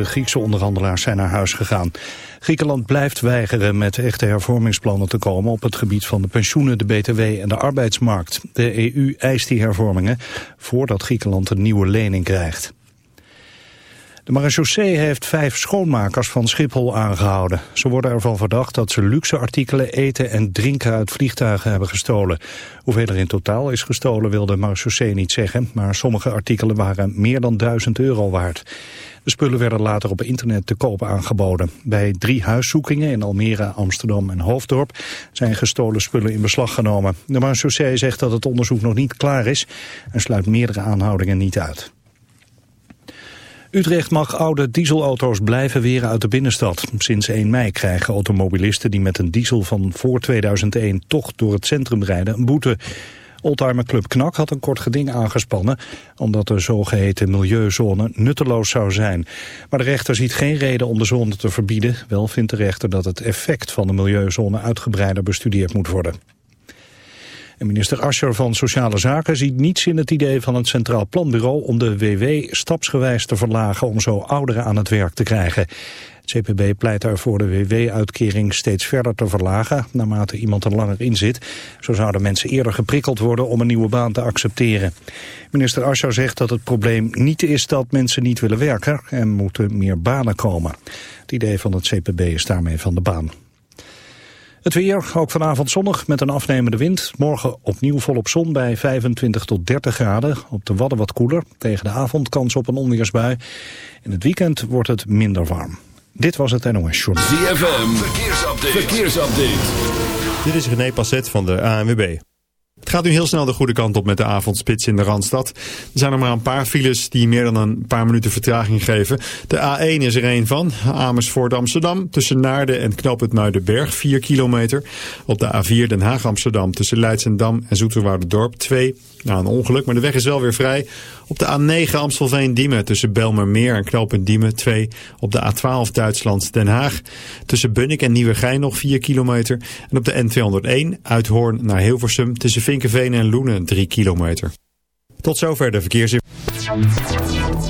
De Griekse onderhandelaars zijn naar huis gegaan. Griekenland blijft weigeren met echte hervormingsplannen te komen op het gebied van de pensioenen, de btw en de arbeidsmarkt. De EU eist die hervormingen voordat Griekenland een nieuwe lening krijgt. De marechaussee heeft vijf schoonmakers van Schiphol aangehouden. Ze worden ervan verdacht dat ze luxe artikelen, eten en drinken uit vliegtuigen hebben gestolen. Hoeveel er in totaal is gestolen wil de niet zeggen, maar sommige artikelen waren meer dan 1000 euro waard. De spullen werden later op internet te koop aangeboden. Bij drie huiszoekingen in Almere, Amsterdam en Hoofddorp zijn gestolen spullen in beslag genomen. De marechaussee zegt dat het onderzoek nog niet klaar is en sluit meerdere aanhoudingen niet uit. Utrecht mag oude dieselauto's blijven weren uit de binnenstad. Sinds 1 mei krijgen automobilisten die met een diesel van voor 2001 toch door het centrum rijden een boete. Oldtimer Club Knak had een kort geding aangespannen... omdat de zogeheten milieuzone nutteloos zou zijn. Maar de rechter ziet geen reden om de zone te verbieden. Wel vindt de rechter dat het effect van de milieuzone uitgebreider bestudeerd moet worden. Minister Ascher van Sociale Zaken ziet niets in het idee van het Centraal Planbureau om de WW stapsgewijs te verlagen om zo ouderen aan het werk te krijgen. Het CPB pleit ervoor de WW-uitkering steeds verder te verlagen naarmate iemand er langer in zit. Zo zouden mensen eerder geprikkeld worden om een nieuwe baan te accepteren. Minister Ascher zegt dat het probleem niet is dat mensen niet willen werken en moeten meer banen komen. Het idee van het CPB is daarmee van de baan. Het weer, ook vanavond zonnig met een afnemende wind. Morgen opnieuw volop zon bij 25 tot 30 graden. Op de Wadden wat koeler. Tegen de avond kans op een onweersbui. In het weekend wordt het minder warm. Dit was het NOS Journal. ZFM, verkeersupdate. verkeersupdate. Dit is René Passet van de ANWB. Het gaat nu heel snel de goede kant op met de avondspits in de Randstad. Er zijn er maar een paar files die meer dan een paar minuten vertraging geven. De A1 is er een van, Amersfoort Amsterdam, tussen Naarden en Knoopend Muidenberg, 4 kilometer. Op de A4 Den Haag Amsterdam, tussen Leidsendam en Dorp 2. Na een ongeluk, maar de weg is wel weer vrij. Op de A9 Amstelveen-Diemen tussen Belmermeer en Knoopend Diemen 2. Op de A12 Duitsland Den Haag tussen Bunnik en Nieuwegein nog 4 kilometer. En op de N201 uit Hoorn naar Hilversum tussen Vinkenveen en Loenen 3 kilometer. Tot zover de verkeersinformatie.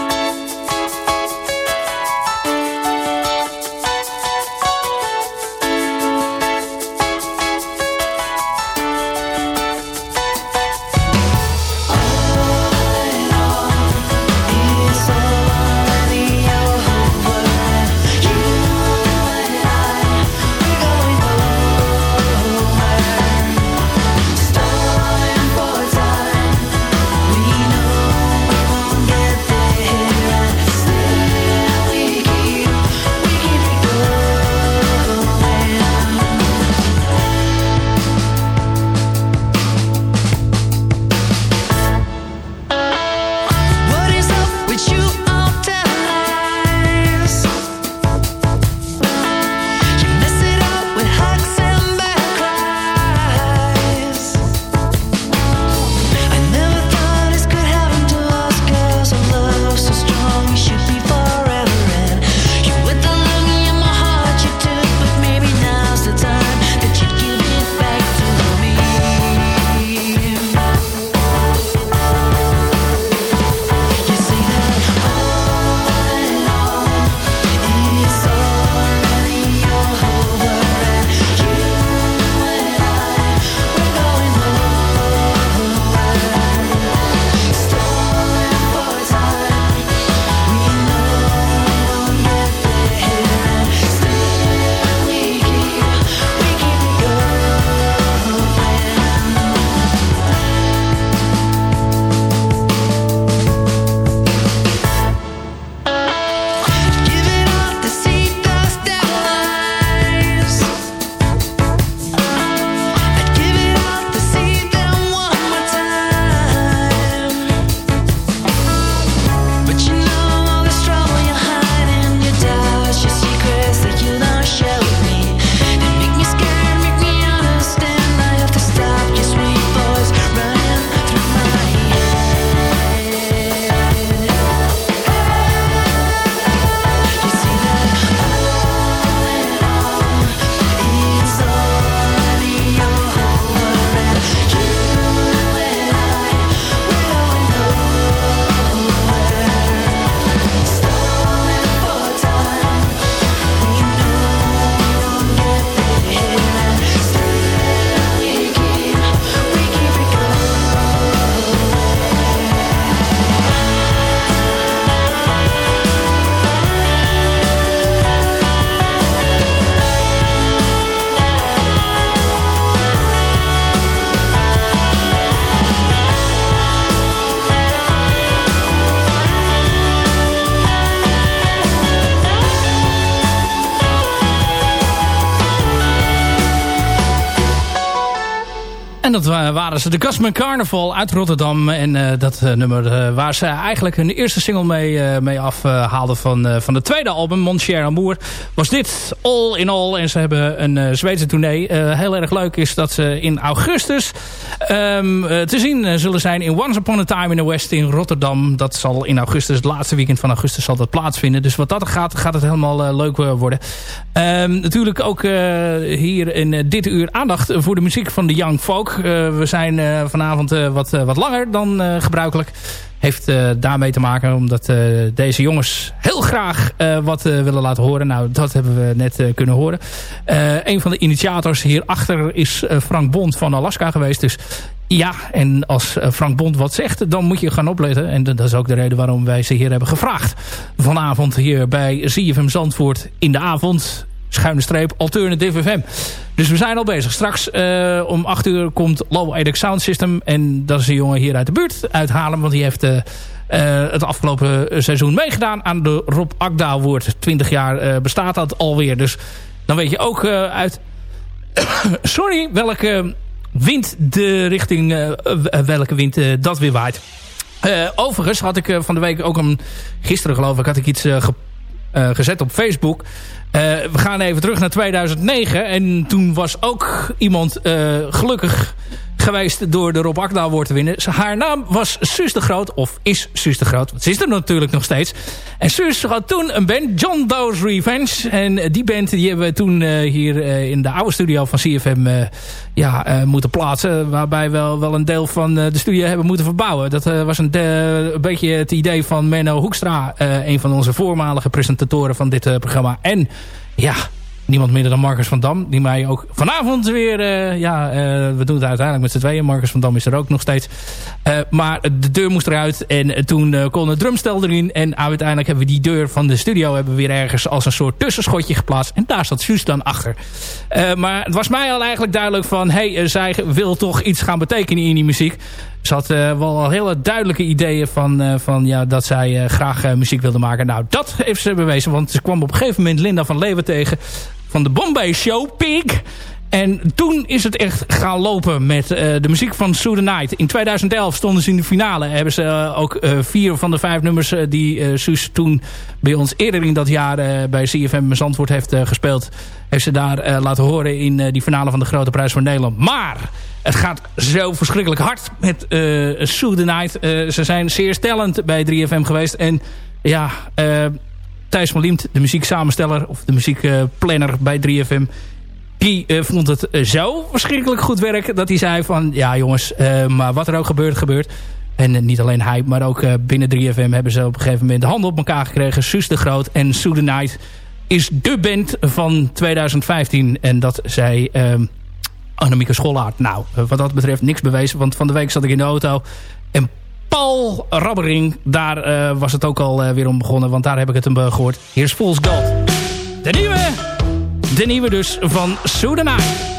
Dat waren ze, de Gasman Carnival uit Rotterdam. En uh, dat uh, nummer uh, waar ze eigenlijk hun eerste single mee, mee afhaalden van, van de tweede album, Mon Cher Amour, was dit All in All. En ze hebben een Zweedse tournee. heel erg leuk is dat ze in augustus um, te zien zullen zijn in Once Upon a Time in the West in Rotterdam. Dat zal in augustus, het laatste weekend van augustus, zal dat plaatsvinden. Dus wat dat gaat, gaat het helemaal leuk worden. Um, natuurlijk ook hier in dit uur aandacht voor de muziek van de Young Folk. Eh, we zijn eh, vanavond eh, wat, wat langer dan gebruikelijk. Heeft daarmee te maken omdat deze jongens heel graag wat willen laten horen. Nou, dat hebben we net kunnen horen. een van de initiators hierachter is Frank Bond van Alaska geweest. Dus ja, en als Frank Bond wat zegt, dan moet je gaan opletten. En dat is ook de reden waarom wij ze hier hebben gevraagd. Vanavond hier bij ZFM Zandvoort in de avond schuine streep Alternative FM. Dus we zijn al bezig. Straks uh, om 8 uur komt Low Edix Sound System. En dat is een jongen hier uit de buurt, uit Haarlem. Want die heeft uh, uh, het afgelopen seizoen meegedaan aan de Rob Akda Award. 20 jaar bestaat dat alweer. Dus dan weet je ook uit... sorry, welke wind de richting... welke wind dat weer waait. overigens had ik van de week ook een... Gisteren geloof ik had ik iets gezet op Facebook... Uh, we gaan even terug naar 2009. En toen was ook iemand uh, gelukkig geweest door de Rob Akda Award te winnen. Haar naam was Suus de Groot. Of is Suus de Groot. Want ze is er natuurlijk nog steeds. En Suus had toen een band. John Doe's Revenge. En die band die hebben we toen uh, hier uh, in de oude studio van CFM ja, moeten plaatsen. Waarbij we wel, wel een deel van de studio hebben moeten verbouwen. Dat was een, een, beetje het idee van Menno Hoekstra. een van onze voormalige presentatoren van dit programma. En ja, niemand minder dan Marcus van Dam. Die mij ook vanavond weer... Uh, ja, uh, we doen het uiteindelijk met z'n tweeën. Marcus van Dam is er ook nog steeds. Uh, maar de deur moest eruit. En toen kon het drumstel erin. En uiteindelijk hebben we die deur van de studio... hebben we weer ergens als een soort tussenschotje geplaatst. En daar zat Suus dan achter. maar het was mij al eigenlijk duidelijk van... hey, zij wil toch iets gaan betekenen in die muziek. Ze had uh, wel hele duidelijke ideeën van, van ja, dat zij graag muziek wilde maken. Nou, dat heeft ze bewezen. Want ze kwam op een gegeven moment Linda van Leeuwen tegen van de Bombay Show, Pig. En toen is het echt gaan lopen met uh, de muziek van Sue the Night. In 2011 stonden ze in de finale. Hebben ze uh, ook uh, vier van de vijf nummers die Suus toen bij ons eerder in dat jaar bij CFM Zandvoort heeft gespeeld. Heeft ze daar laten horen in die finale van de Grote Prijs van Nederland. Maar het gaat zo verschrikkelijk hard met Sue the Night. ze zijn zeer stellend bij 3FM geweest. En ja... Thijs van Liemt, de muzieksamensteller of de muziekplanner bij 3FM... die uh, vond het uh, zo verschrikkelijk goed werk dat hij zei van... ja jongens, uh, maar wat er ook gebeurt, gebeurt. En niet alleen hij, maar ook binnen 3FM hebben ze op een gegeven moment de handen op elkaar gekregen. Suus de Groot en Sue Night is de band van 2015. En dat zei Annemieke Schollaert. Nou, wat dat betreft niks bewezen, want van de week zat ik in de auto... en Paul Rabbering. Daar uh, was het ook al uh, weer om begonnen, want daar heb ik het hem uh, gehoord. Hier is Fool's Gold. De nieuwe, de nieuwe dus van Soedanai.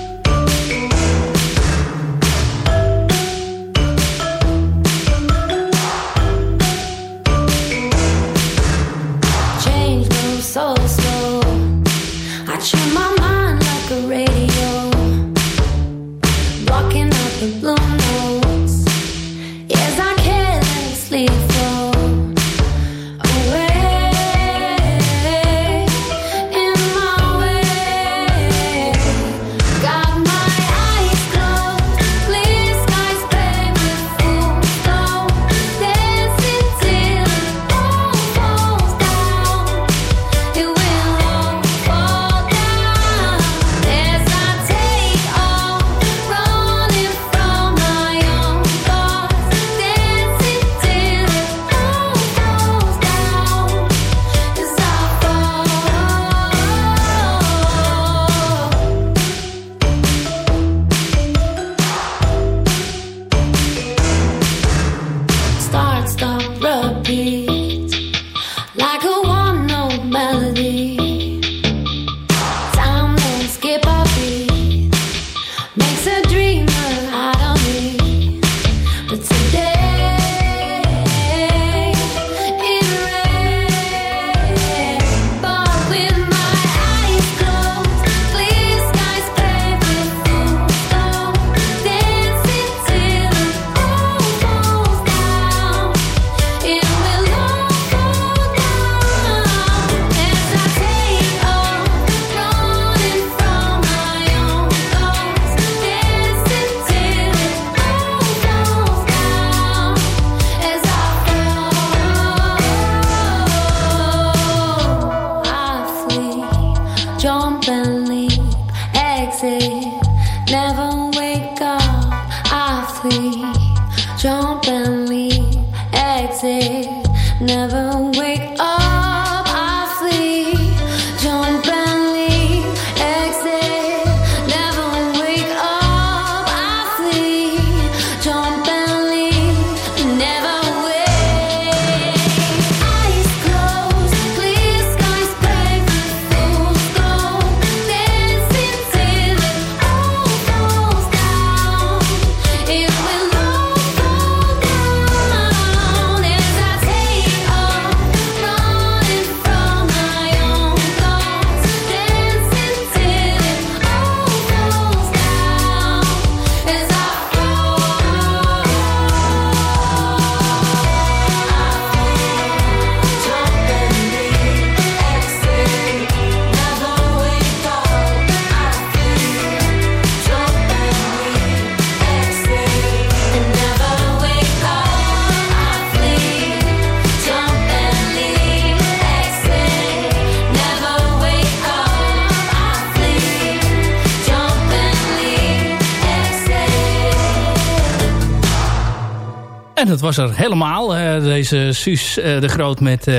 Was helemaal. Deze Suus uh, de Groot met uh,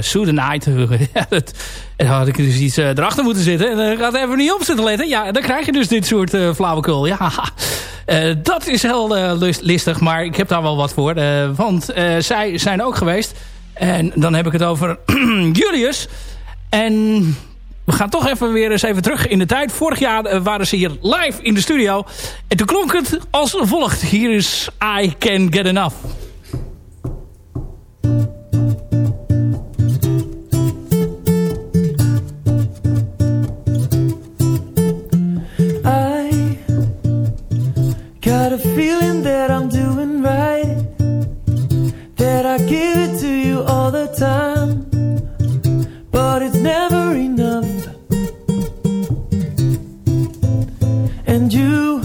Sue the Night. en had ik dus iets erachter moeten zitten. En dan gaat even niet op zitten letten. Ja, dan krijg je dus dit soort flauwekul. Ja, dat is heel listig. Maar ik heb daar wel wat voor. want zij zijn ook geweest. En dan heb ik het over Julius. En we gaan toch even weer eens even terug in de tijd. Vorig jaar eh, waren ze hier live in de studio. En toen klonk het als volgt. Hier is I Can Get Enough. I give it to you all the time. But it's never enough. And you,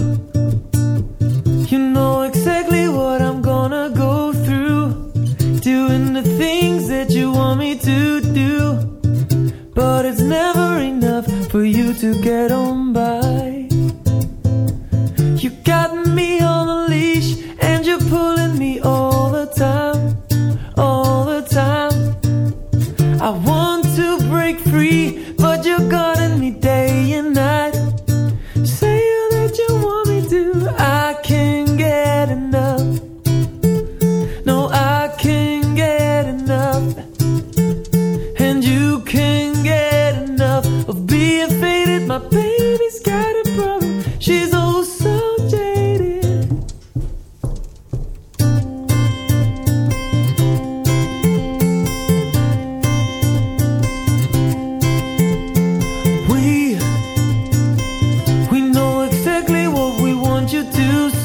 you know exactly what I'm gonna go through. Doing the things that you want me to do. But it's never enough for you to get on by. You got me on a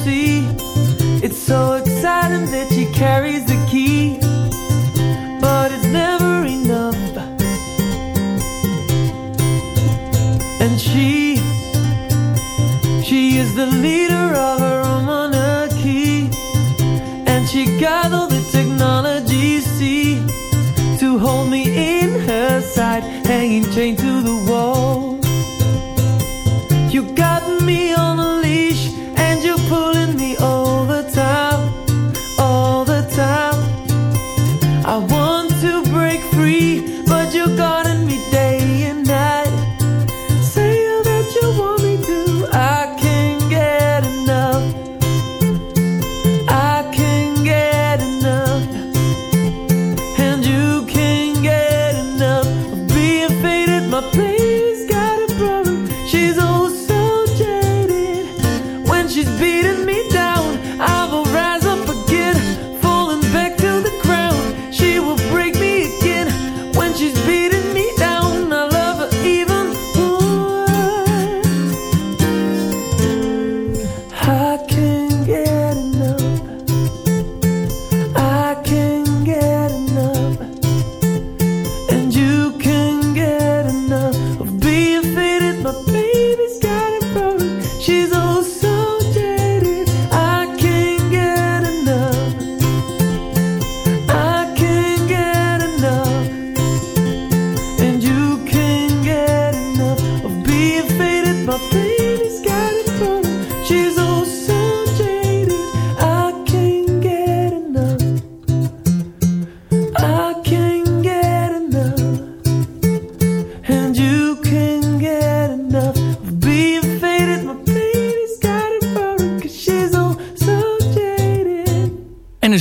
see. It's so exciting that she carries the key, but it's never enough. And she, she is the leader of her own monarchy, and she got all the technology, see, to hold me in her side, hanging chained to the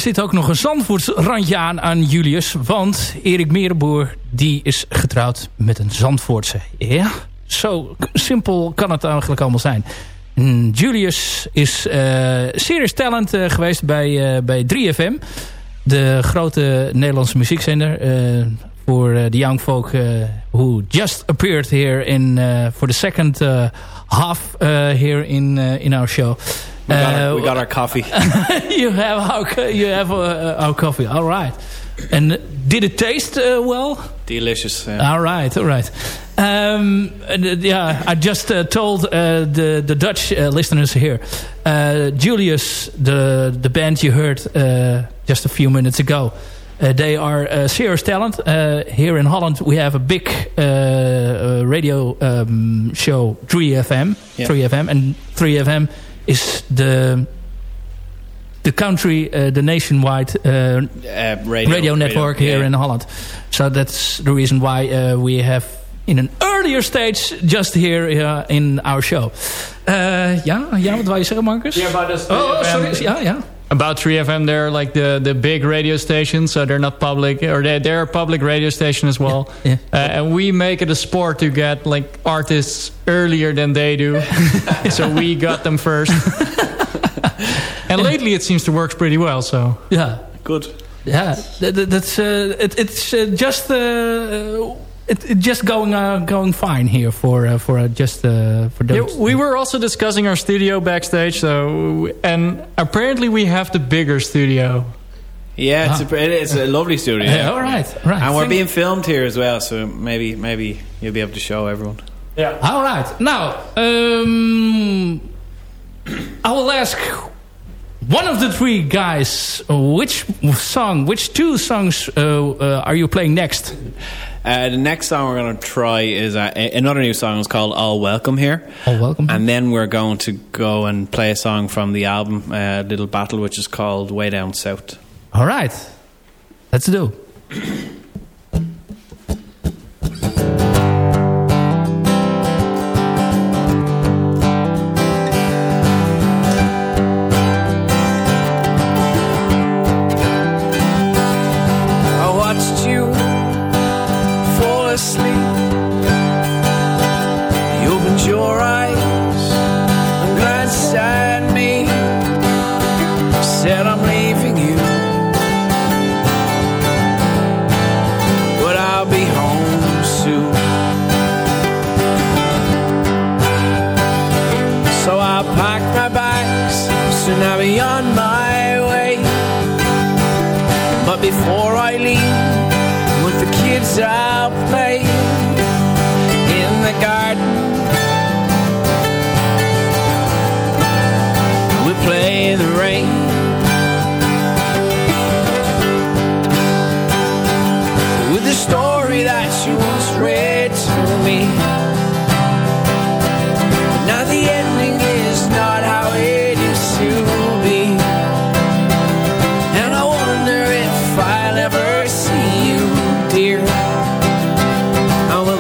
zit ook nog een Zandvoorts randje aan aan Julius. Want Erik Merenboer die is getrouwd met een Zandvoortse. Ja, zo simpel kan het eigenlijk allemaal zijn. Julius is eh serious talent eh, geweest bij, eh, bij 3FM. De grote Nederlandse muziekzender. voor de young folk who just appeared here in uh, for the second uh, half uh, here in uh, in our show. We got, our, Uh, we got our coffee. you have our you have uh, our coffee. All right. And did it taste uh, well? Delicious. uh, All right, all right. Um, and, uh, yeah, I just uh, told uh, the the Dutch uh, listeners here, uh, Julius, the the band you heard uh, just a few minutes ago. Uh, they are serious talent. Uh, here in Holland, we have a big radio um, show, 3FM. Yeah. 3FM, and 3FM is the the country, uh, the nationwide uh, Uh, radio, radio network radio, here yeah. in Holland. So that's the reason why uh, we have in an earlier stage just here uh, in our show. Uh, ja, ja, wat wou je zeggen, Marcus? Yeah. Oh, oh, sorry. Ja, ja. About 3FM, they're like the, the big radio stations, so they're not public, or they, they're a public radio station as well. Yeah. Uh, and we make it a sport to get like artists earlier than they do, so we got them first. and lately, it seems to work pretty well. So Yeah. Good. Yeah, that- that- That's uh, it, it's uh, just uh, it, it just going uh, going fine here for uh, for uh, just uh, for yeah, those. we were also discussing our studio backstage. So and apparently, we have the bigger studio. Yeah, it's, Ah. a, it's a lovely studio. Yeah, all right, all right. And we're being filmed here as well, so maybe maybe you'll be able to show everyone. Yeah. All right. Now, um, I will ask one of the three guys which song, which two songs uh, uh, are you playing next? Uh, the next song we're going to try is uh, a- another new song. It's called "All Welcome Here." Oh, welcome. And then we're going to go and play a song from the album uh, "Little Battle," which is called "Way Down South." All right. Let's do.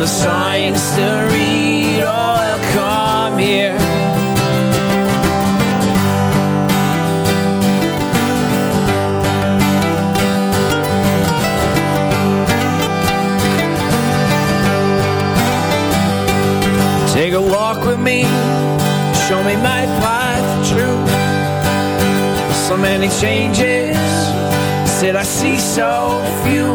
The signs to read, oh, come here? Take a walk with me, show me my path true so many changes. Said I see so few.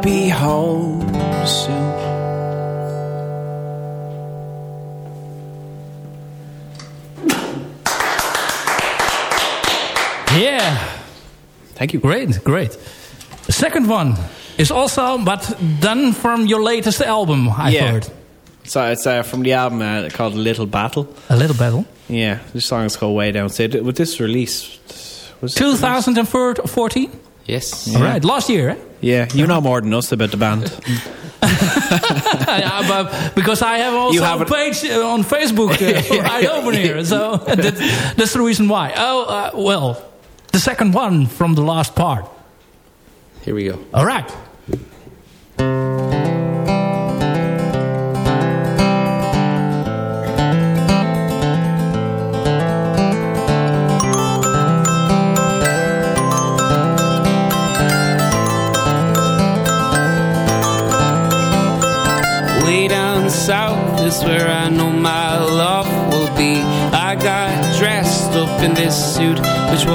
I'll be home soon. Yeah. Thank you. Great, great. The second one is also, but done from your latest album, I Yeah. heard. So it's uh, from the album uh, called Little Battle. A Little Battle. Yeah, this song is called Way Down. So th- with this release, was it released? 2014? Yes. All right, last year, eh? Yeah, you know more than us about the band. Yeah, but because I have also have a page uh, on Facebook uh, right over here, so that, that's the reason why. Oh, uh, well, the second one from the last part. Here we go. All right.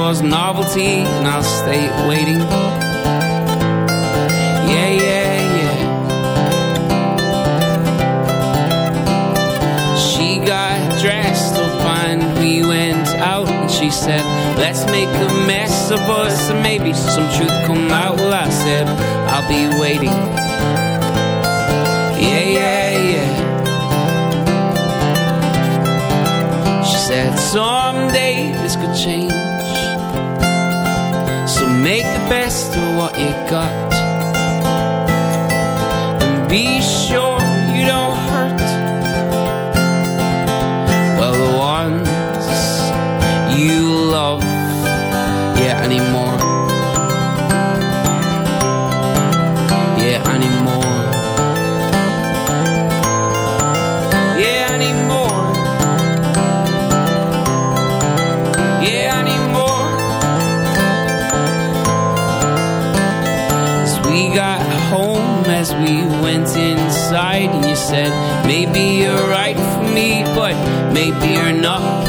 Was novelty, and I'll stay waiting. Yeah, yeah, yeah. She got dressed up and we went out, and she said, Let's make a mess of us, and maybe some truth come out. Well, I said, I'll be waiting. Yeah, yeah. You got.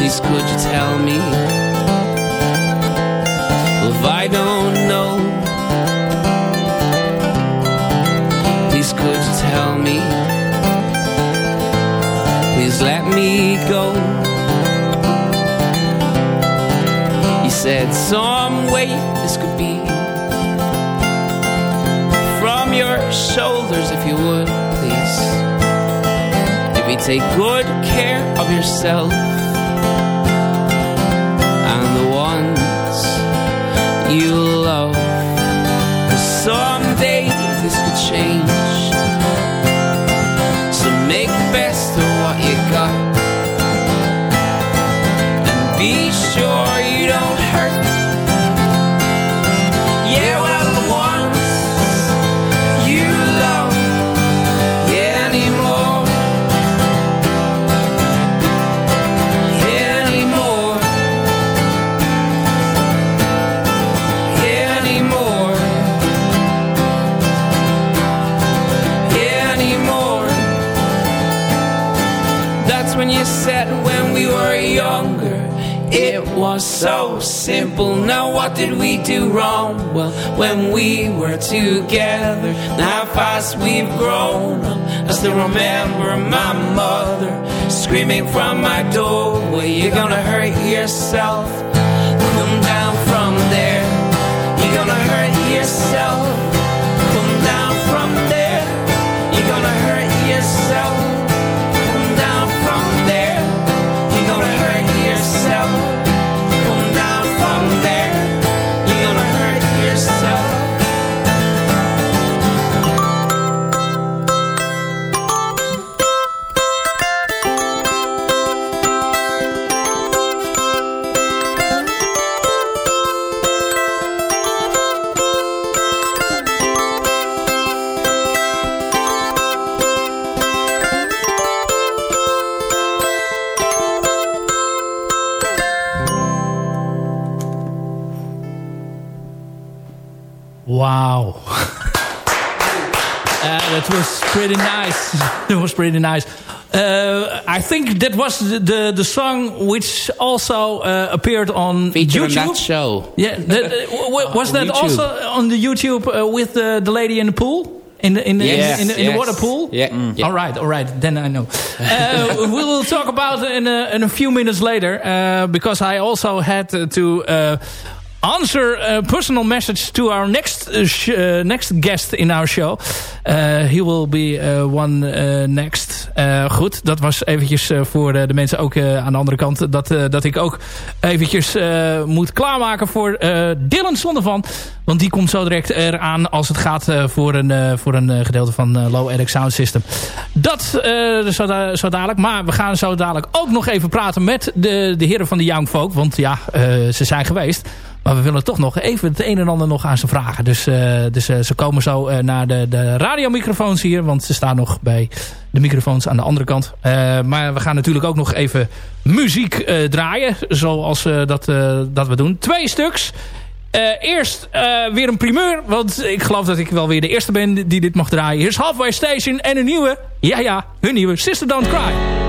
Please, could you tell me? Well, if I don't know, please, could you tell me? Please let me go. You said some way this could be from your shoulders, if you would, please. If you take good care of yourself saw was so simple. Now, what did we do wrong? Well, when we were together, and how fast we've grown up. I still remember my mother screaming from my doorway, You're gonna hurt yourself. Come down from there. You're gonna hurt yourself. that was pretty nice. Uh, I think that was the, the, the song which also uh, appeared on Featured on YouTube. that show. Yeah, that, uh, was that YouTube. also on the YouTube uh, with the, the lady in the pool? In the, in the, Yes, in the, in the yes. water pool? Yeah, Mm. yeah. All right, all right. Then I know. Uh, we will talk about it in a, in a few minutes later. Uh, because I also had to uh, answer a personal message to our next uh, next guest in our show. he will be one next. goed, dat was eventjes voor de mensen ook aan de andere kant. Dat, dat ik ook eventjes moet klaarmaken voor Dylan Zondervan. Want die komt zo direct eraan als het gaat voor, een, voor een gedeelte van Low Eric Sound System. Dat zo, zo dadelijk. Maar we gaan zo dadelijk ook nog even praten met de, de heren van de Young Folk. Want ja, ze zijn geweest. Maar we willen toch nog even het een en ander nog aan ze vragen. Dus, uh, dus uh, ze komen zo uh, naar de, de radiomicrofoons hier. Want ze staan nog bij de microfoons aan de andere kant. maar we gaan natuurlijk ook nog even muziek draaien. Zoals dat, dat we doen. Twee stuks. eerst weer een primeur. Want ik geloof dat ik wel weer de eerste ben die dit mag draaien. Hier is Halfway Station en een nieuwe. Ja, ja, hun nieuwe Sister Don't Cry.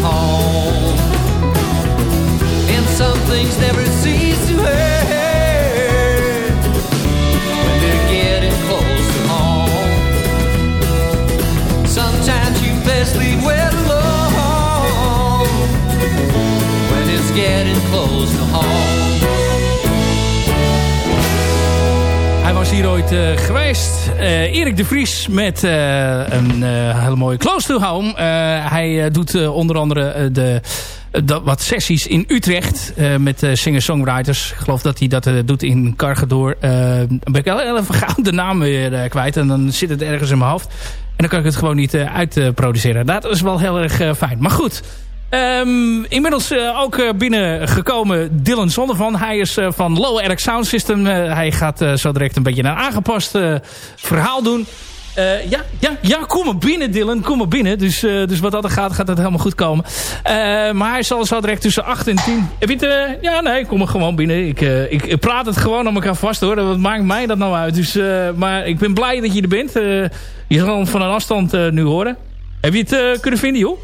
Home. And some things never cease to hurt when they're getting close to home. Sometimes you best leave well alone when it's getting close to home. Hier ooit eh, geweest. Eh, Erik de Vries met eh, een hele mooie Close to Home. Hij doet onder andere de, wat sessies in Utrecht met singer-songwriters. Ik geloof dat hij dat doet in Cargador. Ben ik even gauw de naam weer kwijt. En dan zit het ergens in mijn hoofd. En dan kan ik het gewoon niet uitproduceren. dat is wel heel erg fijn. Maar goed... Um, inmiddels uh, ook uh, binnengekomen Dylan Zondervan. Hij is uh, van Low Eric Sound System. hij gaat zo direct een beetje een aangepast verhaal doen. ja, ja, ja, kom maar binnen Dylan, kom maar binnen. Dus, dus wat dat gaat, gaat het helemaal goed komen. maar hij zal zo direct tussen 8 en 10... Weet je, ja, nee, kom maar gewoon binnen. Ik, ik, praat het gewoon aan elkaar vast hoor. Wat maakt mij dat nou uit? Dus, maar ik ben blij dat je er bent. je zal hem van een afstand nu horen. Heb je het kunnen vinden joh?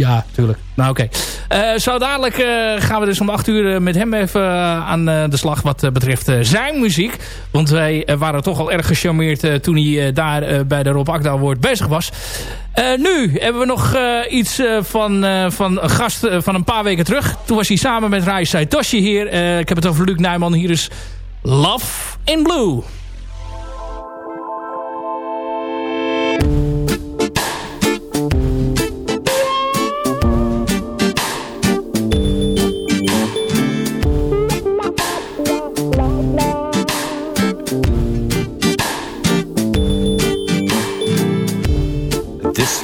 Ja, tuurlijk. Nou, oké. Uh, zo dadelijk uh, gaan we dus om 8 uur met hem even aan de slag wat betreft zijn muziek. Want wij waren toch al erg gecharmeerd toen hij daar bij de Rob Akda Award bezig was. nu hebben we nog iets van, van een gast van een paar weken terug. Toen was hij samen met Rai Saitoshi hier. ik heb het over Luc Nijman. Hier is Love in Blue.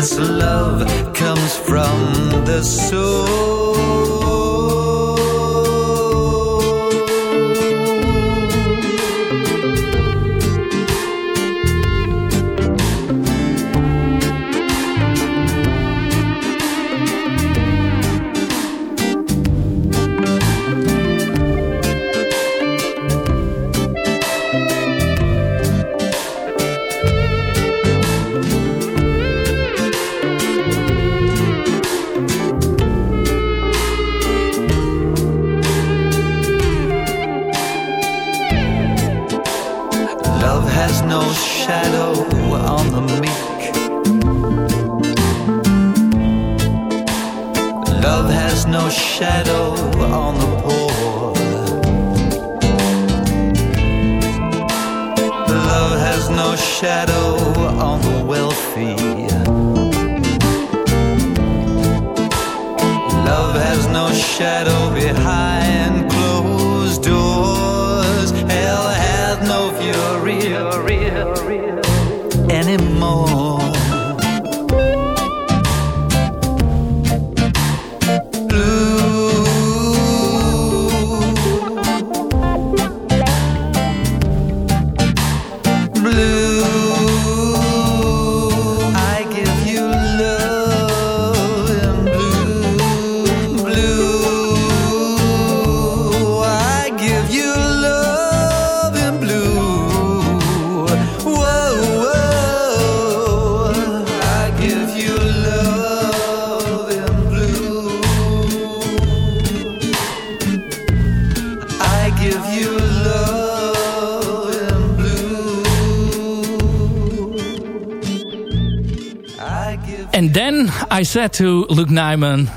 This love comes from the soul. And then I said to Luke Nyman,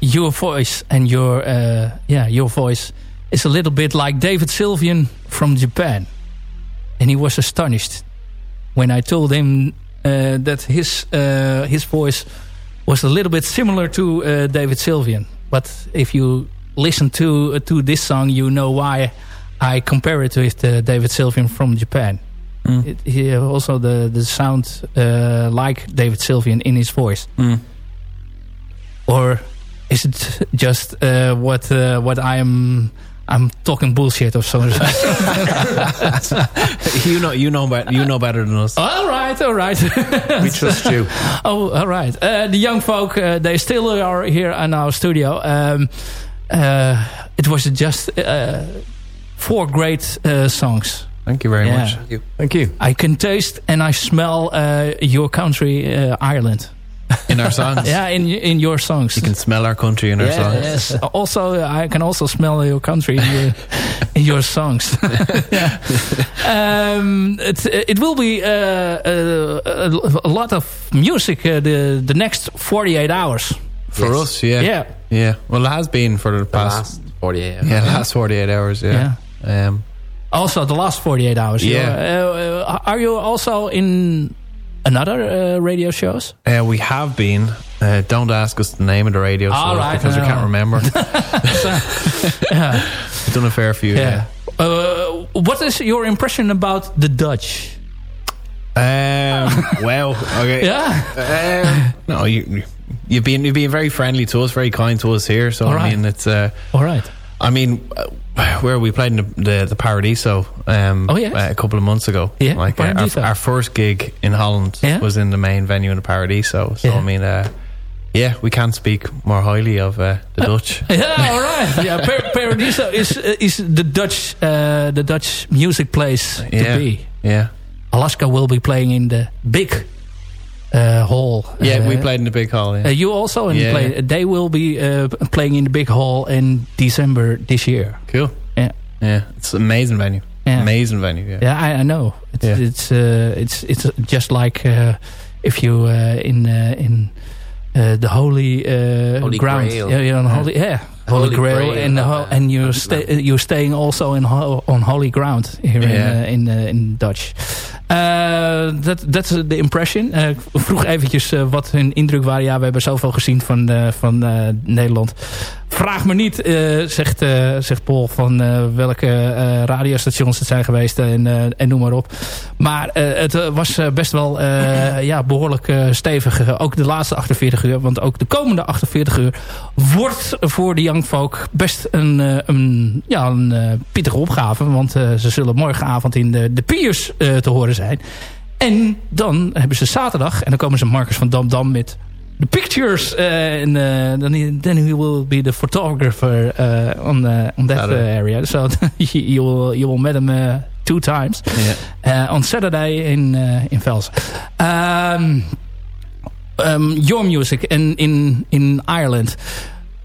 your voice and your uh, yeah your voice is a little bit like David Sylvian from Japan, and he was astonished when I told him uh, that his uh, his voice was a little bit similar to uh, David Sylvian. But if you listen to to this song, you know why I compare it with uh, David Sylvian from Japan. It, he also the the sound uh, like David Sylvian in his voice, or is it just uh, what uh, what I'm I'm talking bullshit or something? you know, you know, better, you know better than us. all right, all right. We trust you. Oh, all right. Uh, the young folk, uh, they still are here in our studio. Um, uh, it was just uh, four great uh, songs. Thank you very Yeah. much. Thank you. Thank you. I can taste and I smell uh, your country, uh, Ireland. In our songs. Yeah, in in your songs. You can smell our country in our Yeah, songs. Yes. Also, I can also smell your country in your, in your songs. yeah. um, it, it will be uh, uh, a, a lot of music uh, the the next 48 hours. For us, yeah. Yeah. Yeah. Well, it has been for the past last 48 hours. Yeah, last 48 hours, yeah. Um, Also, the last 48 hours. Yeah. Uh, uh, are you also in another uh, radio shows? Uh, we have been. Uh, don't ask us the name of the radio All shows right, because no. we can't remember. yeah. We've done a fair few. Yeah. Yeah. Uh, what is your impression about the Dutch? Um, well, okay. Yeah. Um, no, you, you've been you've been very friendly to us, very kind to us here. So All I right. mean, it's. Uh, All right. I mean, where we played in the the, the Paradiso. Um, Oh, yes. uh, a couple of months ago. Yeah, like uh, our, our first gig in Holland Yeah. was in the main venue in the Paradiso. So Yeah. I mean, uh, yeah, we can't speak more highly of uh, the Dutch. Yeah, all right. Yeah, Par- Paradiso is uh, is the Dutch uh, the Dutch music place Yeah. to be. Yeah, Alaska will be playing in the big uh, hall. yeah, Uh, we played in the big hall. Yeah. Uh, you also in Yeah. play. They will be uh, playing in the big hall in December this year. cool. Yeah. Yeah, it's an amazing venue. Yeah. Amazing venue. Yeah. Yeah, I, I know. It's Yeah. it's uh, it's it's just like uh, if you uh, in uh, in uh, the holy, uh, Holy ground. Grail. Yeah, yeah, on holy, yeah. Holy, Grail, Grail and uh, and you're sta you're staying also in ho on holy ground here Yeah. in uh, in, uh, in Dutch. Uh, dat dat is de impression. Uh, ik vroeg eventjes uh, wat hun indruk waren. Ja, we hebben zoveel gezien van, uh, van uh, Nederland. Vraag me niet, uh, zegt, uh, zegt Paul, van uh, welke radiostations het zijn geweest en, en noem maar op. Maar het was best wel ja, behoorlijk stevig. Ook de laatste 48 uur, want ook de komende 48 uur wordt voor de Young Folk best een, een, ja, een pittige opgave. Want ze zullen morgenavond in de, de Piers te horen zijn. En dan hebben ze zaterdag, en dan komen ze Marcus van Dam Dam met the pictures uh, and uh, then, then he will be the photographer uh, on uh, on that uh, area so you will you will meet him uh, two times Yeah. on Saturday in uh, in Velsen um, um, your music and in in Ireland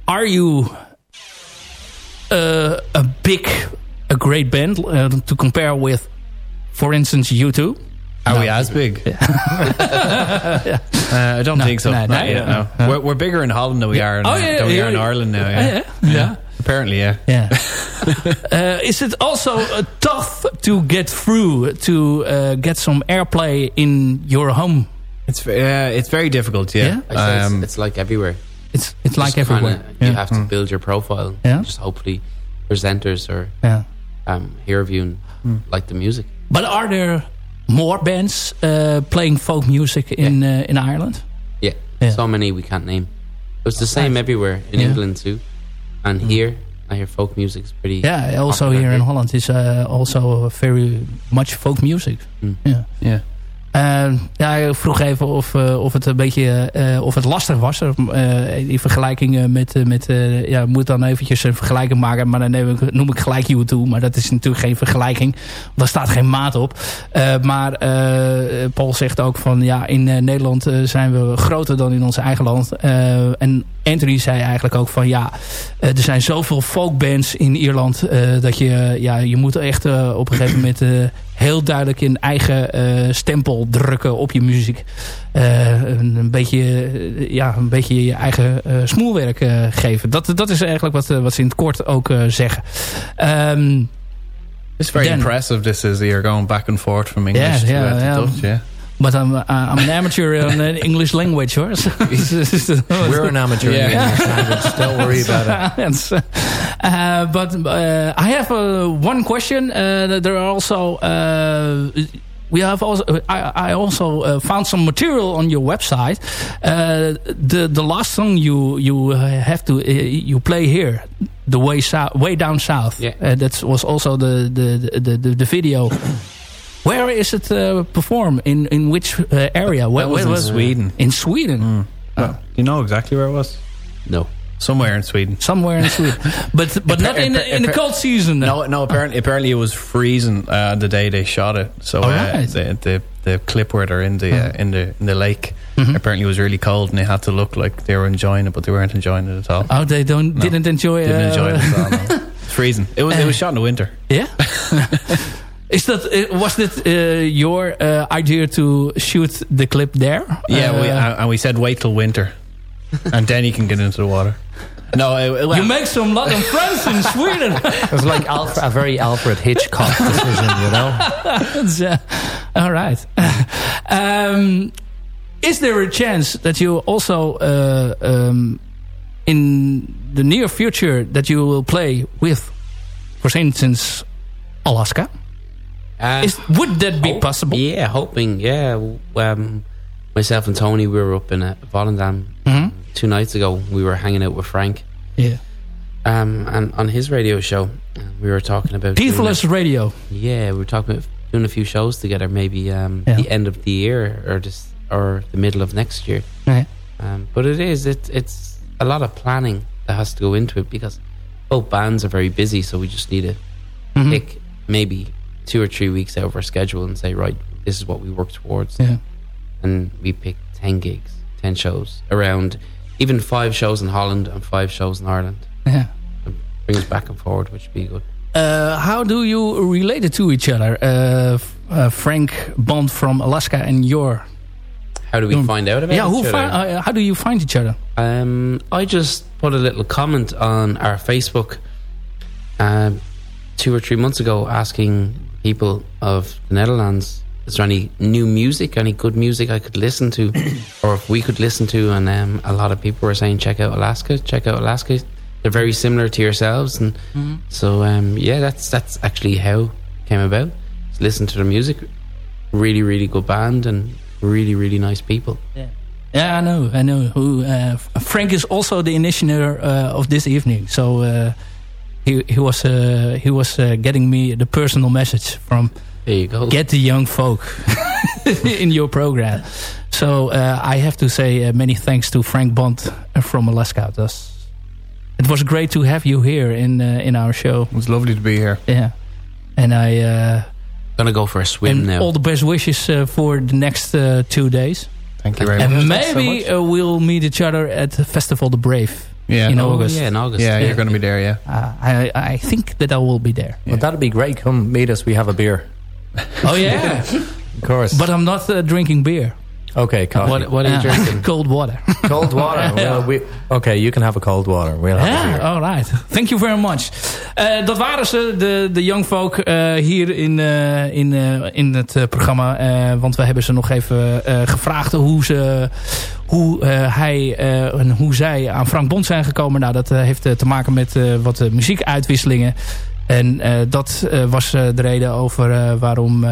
are you uh, a big a great band uh, to compare with for instance you two? Are we as big? uh, I don't No, think so. no, Not no, yet, no. no. We're, we're bigger in Holland than we are in, Oh, uh, yeah, than we yeah, are in. Ireland now. Oh, Yeah, yeah, yeah. Apparently, yeah. Yeah. uh, is it also uh, tough to get through to uh, get some airplay in your home? It's uh, it's very difficult. Yeah. I say Um, it's, it's like everywhere. It's it's like Just kinda- everywhere. You have to build your profile. Yeah. Just hopefully presenters or Yeah. um, hear of you and like the music. But are there more bands uh, playing folk music in uh, in Ireland? Yeah. Yeah. So many we can't name. It's the same everywhere in Yeah. England too, and here I hear folk music is pretty. Yeah, also here in Holland is uh, also very much folk music. Yeah. Yeah. Uh, ja, ik vroeg even of, uh, of het een beetje uh, of het lastig was. Uh, in vergelijking met, met ja, moet dan eventjes een vergelijking maken. Maar dan neem ik, noem ik gelijk U2. Maar dat is natuurlijk geen vergelijking. Daar staat geen maat op. Maar Paul zegt ook van ja, in Nederland zijn we groter dan in ons eigen land. En Anthony zei eigenlijk ook van ja, uh, er zijn zoveel folkbands in Ierland. Uh, dat je, ja, je moet echt uh, op een gegeven moment uh, heel duidelijk een eigen stempel drukken op je muziek. Een, een, beetje, ja, een beetje je eigen smoelwerk geven. Dat, dat is eigenlijk wat, wat ze in het kort ook zeggen. Um, It's very then, impressive. This is you're going back and forth from English yeah, to, yeah, to yeah. Dutch. Yeah. But I'm uh, I'm an amateur in uh, English language, hoor. We're an amateur in English language. Don't worry about it. uh, but uh, I have uh, one question. Uh, there are also uh, we have also I, I also uh, found some material on your website. Uh, the the last song you you have to uh, you play here, the way south, way down south. Yeah. Uh, that was also the the the, the, the video. Where is it uh, performed? In in which uh, area? Where, That was where in Sweden. In Sweden. Mm. Well, you know exactly where it was? No. Somewhere in Sweden. Somewhere in Sweden, but but not in the, in the cold season. No, no. Apparently, apparently it was freezing uh, the day they shot it. So uh, Alright. the, the the clip where they're in the uh, in the in the lake Mhm. apparently was really cold, and they had to look like they were enjoying it, but they weren't enjoying it at all. Oh, they don't No. didn't enjoy. Didn't uh, enjoy it at all. No. Freezing. It was it was shot in the winter. Yeah. Is that uh, was that uh, your uh, idea to shoot the clip there? Yeah, we, Uh, uh, and we said wait till winter, and then you can get into the water. No, it, it, well, you make some lot of friends in Sweden. It was like Alfred, a very Alfred Hitchcock decision, you know. Uh, All right. um, is there a chance that you also, uh, um, in the near future, that you will play with, for instance, Alaska? Uh, Is, would that be hope- possible? Yeah, hoping. Yeah, um, myself and Tony, we were up in uh, Volendam Mhm. two nights ago. We were hanging out with Frank. Yeah. Um, and on his radio show, uh, we were talking about a- Radio. Yeah, we were talking about doing a few shows together. Maybe um, Yeah. the end of the year or just or the middle of next year. Yeah. Um, but it is it, it's a lot of planning that has to go into it because both bands are very busy. So we just need to Mhm. pick maybe two or three weeks out of our schedule and say, right, this is what we work towards. Yeah. And we pick ten gigs, ten shows around, even five shows in Holland and five shows in Ireland. Yeah. Bring us back and forward, which would be good. Uh, how do you relate it to each other? Uh, uh, Frank Bond from Alaska and your... How do we Um, find out about yeah, each who other? uh, how do you find each other? Um, I just put a little comment on our Facebook um, two or three months ago asking people of the Netherlands, is there any new music, any good music I could listen to, or if we could listen to? And um, a lot of people were saying, check out Alaska, check out Alaska. They're very similar to yourselves, and Mhm. so um, yeah, that's that's actually how it came about. Just listen to the music, really, really good band, and really, really nice people. Yeah. Yeah, I know. I know. Who uh, Frank is also the initiator uh, of this evening. So uh, he he was uh, he was uh, getting me the personal message from There you go. get the young folk in your program. So uh, I have to say uh, many thanks to Frank Bond from Alaska. It was, it was great to have you here in uh, in our show. It was lovely to be here. Yeah, and I. Uh, Gonna go for a swim and now. all the best wishes uh, for the next uh, two days. Thank you very and much. Thanks so maybe much. uh, we'll meet each other at the Festival The Brave Yeah. in Oh, August. yeah, in August. Yeah, you're gonna be there, yeah. Uh, I, I think that I will be there. Well, that'd be great. Come meet us. We have a beer. Oh, yeah. of course. But I'm not uh, drinking beer. Okay, coffee. What- what are you drinking? Cold water. Cold water. well, we, okay, you can have a cold water. We'll have a beer. Ja, alright. Thank you very much. Eh, dat waren ze, de, de Young Folk, eh, hier in, eh, in, eh, in het eh, programma. Eh, want we hebben ze nog even eh, gevraagd hoe, ze, hoe eh, hij eh, en hoe zij aan Frank Bond zijn gekomen. Nou, dat eh, heeft te maken met wat muziekuitwisselingen. En dat was de reden over waarom,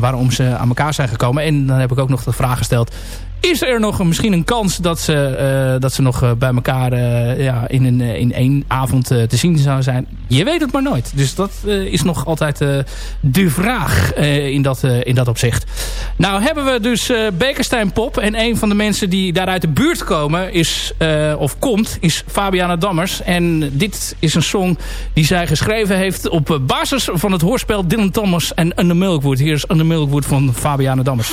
waarom ze aan elkaar zijn gekomen. En dan heb ik ook nog de vraag gesteld. Is er nog misschien een kans dat ze, eh, dat ze nog eh, bij elkaar eh, ja, in, een, in één avond te zien zouden zijn? Je weet het maar nooit. Dus dat is nog altijd de vraag in, dat, in dat opzicht. Nou hebben we dus Bekenstein Pop. En een van de mensen die daar uit de buurt komen is, of komt is Fabiana Dammers. En dit is een song die zij geschreven heeft op basis van het hoorspel Dylan Thomas en Under Milkwood. Hier is Under Milkwood van Fabiana Dammers.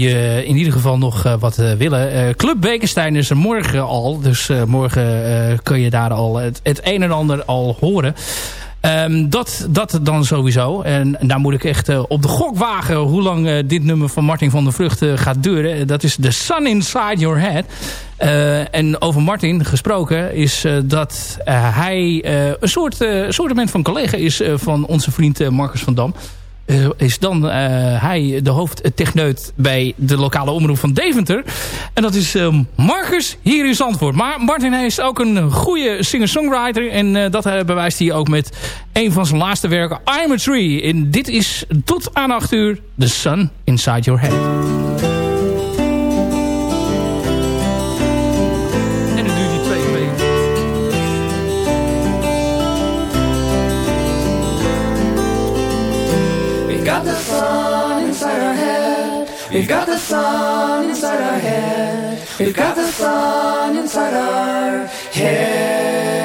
Je in ieder geval nog uh, wat uh, willen. Club Bekenstein is er morgen al. Dus morgen kun je daar al het, het, een en ander al horen. Um, dat, dat dan sowieso. En, en daar moet ik echt op de gok wagen hoe lang dit nummer van Martin van der Vlucht gaat duren. Dat is The Sun Inside Your Head. en over Martin gesproken is dat hij een soort, soort van collega is van onze vriend Marcus van Dam. Uh, is dan uh, hij de hoofdtechneut bij de lokale omroep van Deventer. En dat is uh, Marcus hier in Zandvoort. Maar Martin is ook een goede singer-songwriter. En dat bewijst hij ook met een van zijn laatste werken, I'm a Tree. En dit is tot aan 8 uur The Sun Inside Your Head. Got the sun inside our head. We've got the sun inside our head.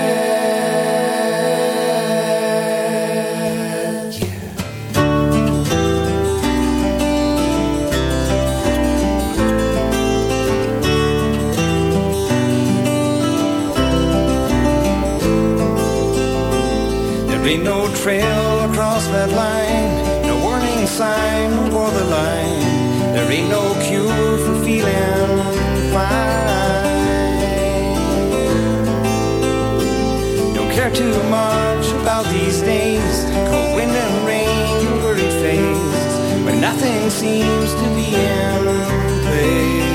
Seems to be in place.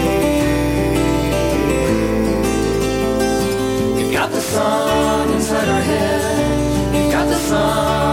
We've got the sun inside our head. We've got the sun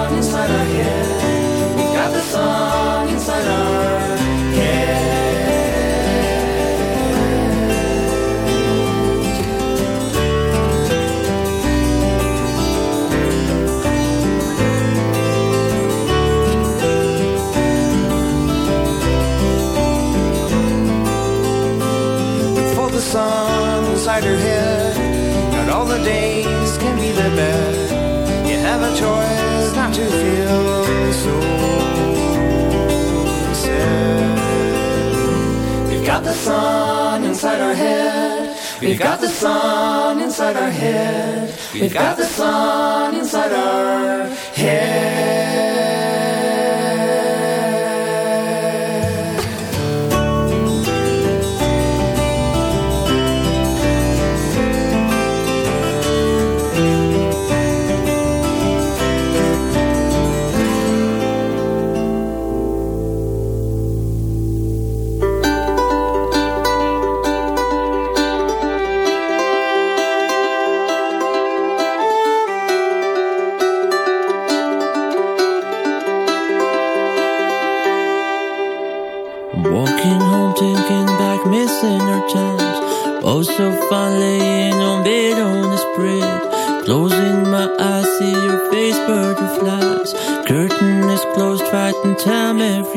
days can be the best. You have a choice not to feel so sad. We've got the sun inside our head. We've got the sun inside our head. We've got the sun inside our head.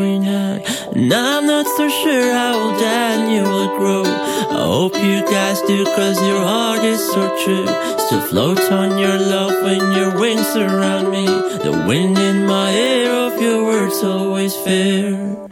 queen. And I'm not so sure how old and you will grow. I hope you guys do, cause your heart is so true. Still float on your love when your wings surround me. The wind in my ear of your words always fair.